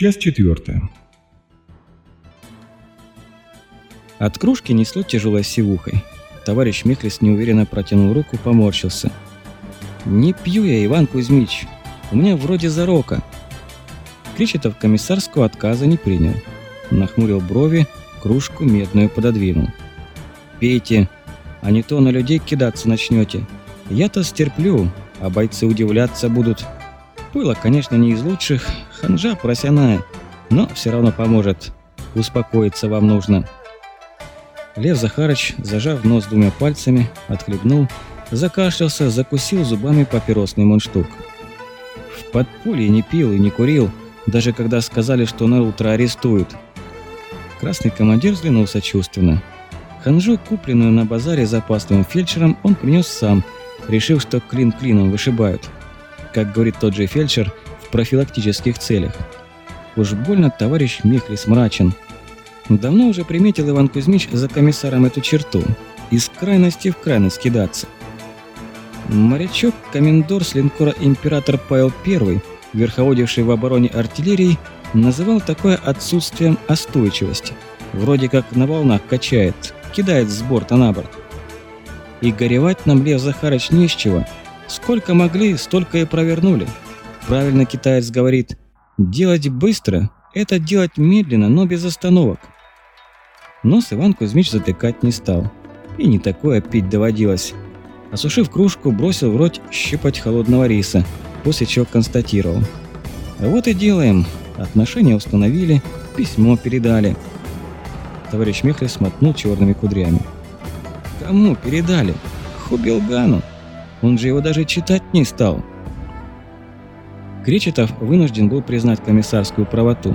Часть четвертая. От кружки несло тяжелой сивухой. Товарищ Михлис неуверенно протянул руку, поморщился. «Не пью я, Иван Кузьмич. У меня вроде зарока». Кречетов комиссарского отказа не принял. Нахмурил брови, кружку медную пододвинул. «Пейте, а не то на людей кидаться начнете. Я-то стерплю, а бойцы удивляться будут. Пыло, конечно, не из лучших, ханжа просяная, но все равно поможет. Успокоиться вам нужно». Лев Захарыч, зажав нос двумя пальцами, отхлебнул, закашлялся, закусил зубами папиросный мундштук. В подполье не пил и не курил, даже когда сказали, что на утро арестуют. Красный командир взглянул сочувственно. Ханжу, купленную на базаре запасным фельдшером, он принес сам, решив, что клин клином вышибают. Как говорит тот же фельдшер, профилактических целях. Уж больно товарищ Михлис мрачен. Давно уже приметил Иван Кузьмич за комиссаром эту черту. Из крайности в крайность кидаться. Морячок, комендор с линкора «Император Павел I», верховодивший в обороне артиллерии, называл такое отсутствием остойчивости. Вроде как на волнах качает, кидает с борта на борт. И горевать нам, Лев Захарыч, не с чего. Сколько могли, столько и провернули. Правильно китаец говорит, делать быстро – это делать медленно, но без остановок. Нос Иван Кузьмич затыкать не стал. И не такое пить доводилось. Осушив кружку, бросил в рот щипать холодного риса, после чего констатировал. «Вот и делаем. Отношения установили, письмо передали». Товарищ Мехлев смотнул черными кудрями. «Кому передали? Хубилгану. Он же его даже читать не стал». Кречетов вынужден был признать комиссарскую правоту.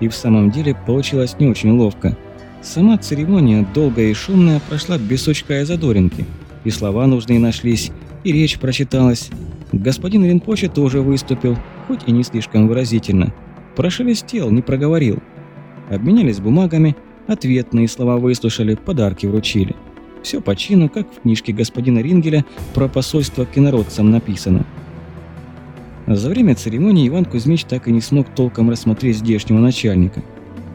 И в самом деле получилось не очень ловко. Сама церемония, долгая и шумная, прошла без сучка и задоринки. И слова нужные нашлись, и речь прочиталась. Господин Ринпоче тоже выступил, хоть и не слишком выразительно. Прошелестел, не проговорил. Обменялись бумагами, ответные слова выслушали, подарки вручили. Все по чину, как в книжке господина Рингеля про посольство к инородцам написано. За время церемонии Иван Кузьмич так и не смог толком рассмотреть здешнего начальника.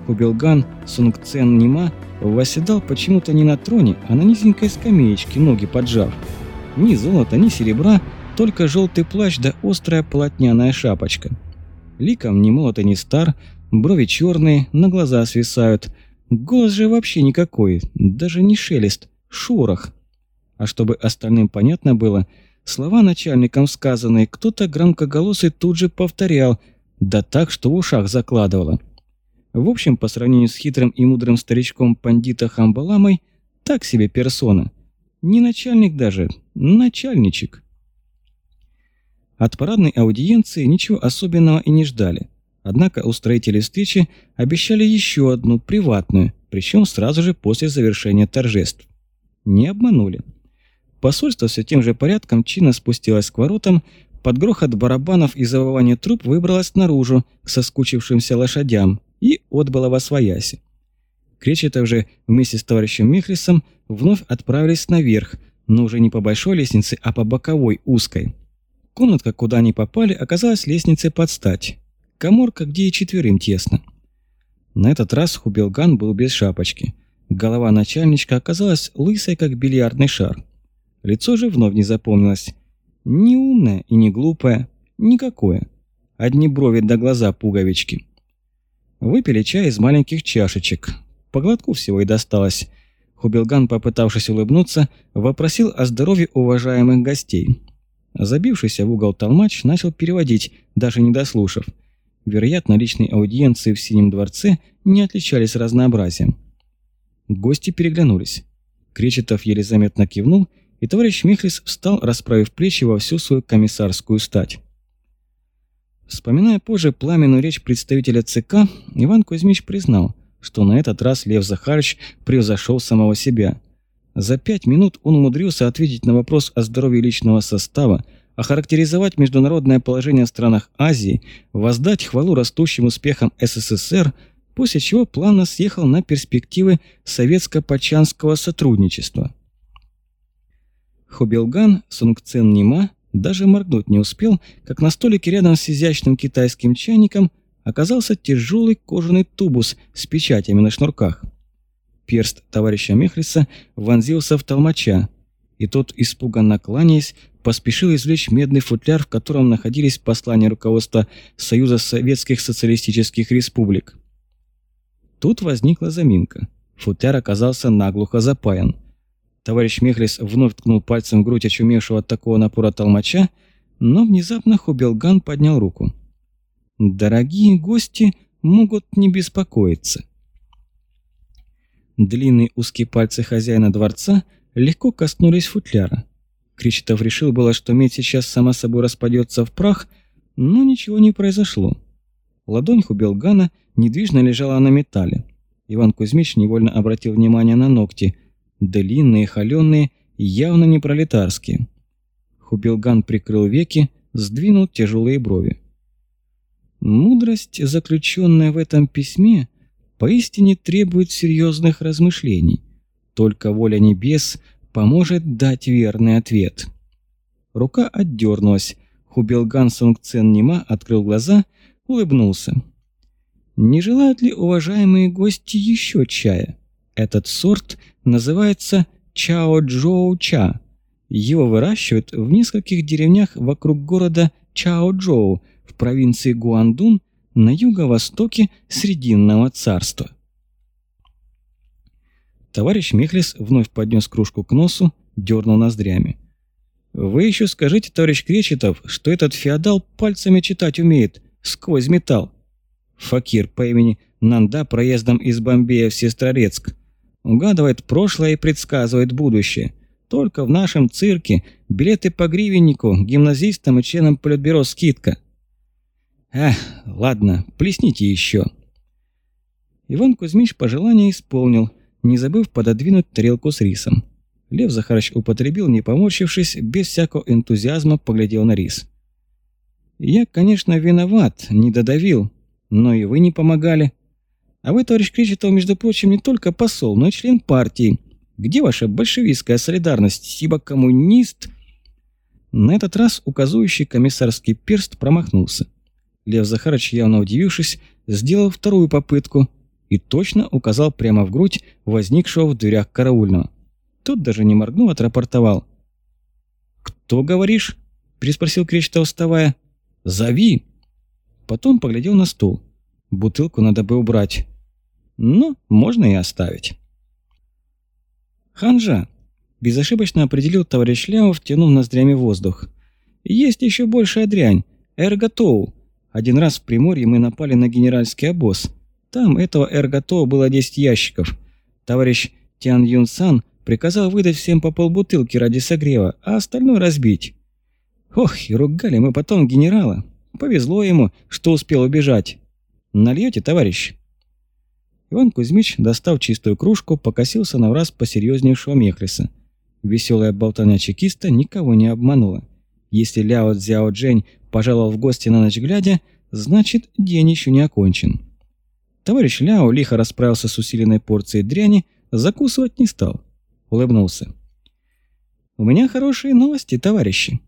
Хубилган Сунгцен Нима восседал почему-то не на троне, а на низенькой скамеечке, ноги поджав. Ни золота, ни серебра, только желтый плащ да острая полотняная шапочка. Ликом ни молод и ни стар, брови черные, на глаза свисают. Голос же вообще никакой, даже не шелест, шорох. А чтобы остальным понятно было – Слова начальникам сказанные кто-то громкоголосый тут же повторял, да так, что в ушах закладывало. В общем, по сравнению с хитрым и мудрым старичком пандита Хамбаламой, так себе персона. Не начальник даже, начальничек. От парадной аудиенции ничего особенного и не ждали. Однако устроители встречи обещали еще одну, приватную, причем сразу же после завершения торжеств. Не обманули. Посольство все тем же порядком чинно спустилось к воротам, под грохот барабанов и завывание труб выбралось наружу к соскучившимся лошадям и отбыло во свояси. Кречетов же вместе с товарищем Михлисом вновь отправились наверх, но уже не по большой лестнице, а по боковой, узкой. Комнатка, куда они попали, оказалась лестницей под стать. Коморка, где и четверым тесно. На этот раз Хубилган был без шапочки. Голова начальничка оказалась лысой, как бильярдный шар. Лицо же вновь не запомнилось. Не умное и не глупое. Никакое. Одни брови до глаза пуговички. Выпили чай из маленьких чашечек. По глотку всего и досталось. Хубилган, попытавшись улыбнуться, вопросил о здоровье уважаемых гостей. Забившийся в угол толмач начал переводить, даже не дослушав. Вероятно, личные аудиенции в Синем дворце не отличались разнообразием. Гости переглянулись. Кречетов еле заметно кивнул и товарищ Михлис встал, расправив плечи во всю свою комиссарскую стать. Вспоминая позже пламенную речь представителя ЦК, Иван Кузьмич признал, что на этот раз Лев Захарович превзошел самого себя. За пять минут он умудрился ответить на вопрос о здоровье личного состава, охарактеризовать международное положение в странах Азии, воздать хвалу растущим успехам СССР, после чего плавно съехал на перспективы советско-пачанского сотрудничества. Хобилган Сунгцен Нима даже моргнуть не успел, как на столике рядом с изящным китайским чайником оказался тяжелый кожаный тубус с печатями на шнурках. Перст товарища Мехлиса вонзился в толмача, и тот, испуганно кланяясь, поспешил извлечь медный футляр, в котором находились послания руководства Союза Советских Социалистических Республик. Тут возникла заминка. Футляр оказался наглухо запаян. Товарищ Мехлис вновь ткнул пальцем в грудь очумевшего от такого напора толмача, но внезапно Хубелган поднял руку. «Дорогие гости могут не беспокоиться». Длинные узкие пальцы хозяина дворца легко коснулись футляра. Кречетов решил было, что медь сейчас сама собой распадется в прах, но ничего не произошло. Ладонь Хубелгана недвижно лежала на металле. Иван Кузьмич невольно обратил внимание на ногти. Длинные, холеные, явно не пролетарские. Хубилган прикрыл веки, сдвинул тяжелые брови. Мудрость, заключенная в этом письме, поистине требует серьезных размышлений. Только воля небес поможет дать верный ответ. Рука отдернулась. Хубилган Сунгцен Нима открыл глаза, улыбнулся. Не желают ли уважаемые гости еще чая? Этот сорт называется Чао-Джоу-Ча. Его выращивают в нескольких деревнях вокруг города Чао-Джоу в провинции Гуандун на юго-востоке Срединного царства. Товарищ Мехлис вновь поднес кружку к носу, дернул ноздрями. «Вы еще скажите, товарищ Кречетов, что этот феодал пальцами читать умеет, сквозь металл. Факир по имени Нанда проездом из Бомбея в Сестрорецк. Угадывает прошлое и предсказывает будущее. Только в нашем цирке билеты по гривеннику, гимназистам и членам политбюро скидка. Эх, ладно, плесните еще. Иван Кузьмич пожелание исполнил, не забыв пододвинуть тарелку с рисом. Лев Захарович употребил, не поморщившись, без всякого энтузиазма поглядел на рис. «Я, конечно, виноват, не додавил, но и вы не помогали. А вы, товарищ Кречетов, между прочим, не только посол, но и член партии. Где ваша большевистская солидарность, ибо коммунист...» На этот раз указывающий комиссарский перст промахнулся. Лев Захарович, явно удивившись, сделал вторую попытку и точно указал прямо в грудь возникшего в дверях караульного. Тот даже не моргнул, отрапортовал. «Кто, говоришь?» – переспросил Кречетов, вставая. «Зови!» Потом поглядел на стол. Бутылку надо бы убрать. Но можно и оставить. «Ханжа!» – безошибочно определил товарищ Ляов, тянув ноздрями воздух. «Есть еще большая дрянь. Эрготоу. Один раз в Приморье мы напали на генеральский обоз. Там этого эрготоу было 10 ящиков. Товарищ Тян Юн Сан приказал выдать всем по полбутылки ради согрева, а остальное разбить. Ох, и ругали мы потом генерала. Повезло ему, что успел убежать. Нальете, товарищ?» Иван Кузьмич, достав чистую кружку, покосился на враз посерьезнейшего Мехлиса. Веселая болтовня чекиста никого не обманула. Если Ляо Цзяо Джень пожаловал в гости на ночь глядя, значит, день еще не окончен. Товарищ Ляо лихо расправился с усиленной порцией дряни, закусывать не стал. Улыбнулся. «У меня хорошие новости, товарищи.